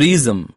Prism.